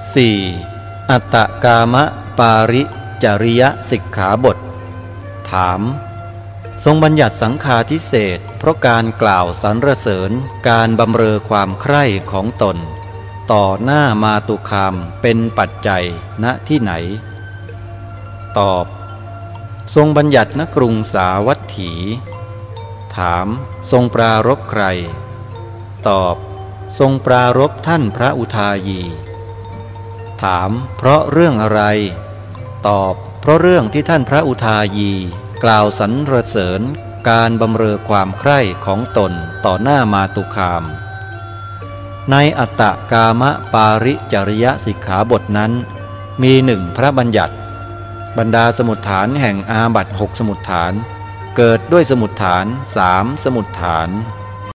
4. อัตตกามะปาริจริยสิกขาบท ถาม ทรงบัญญัติสังฆาทิเศษเพราะการกล่าวสรรเสริญการบำเรอความใคร่ของตน ต่อหน้ามาตุคามเป็นปัจจัยณที่ไหน ตอบ ทรงบัญญัติณกรุงสาวัตถี ถาม ทรงปรารบใคร ตอบ ทรงปรารบท่านพระอุทายี ถาม เพราะเรื่องอะไร ตอบ เพราะเรื่องที่ท่านพระอุทายี กล่าวสรรเสริญการบำเรอความใคร่ของตนต่อหน้ามาตุคาม ในอัตตกามะปาริจริยสิกขาบทนั้น มีหนึ่งพระบัญญัติ บรรดาสมุดฐานแห่งอาบัตหกสมุดฐาน เกิดด้วยสมุดฐานสามสมุดฐาน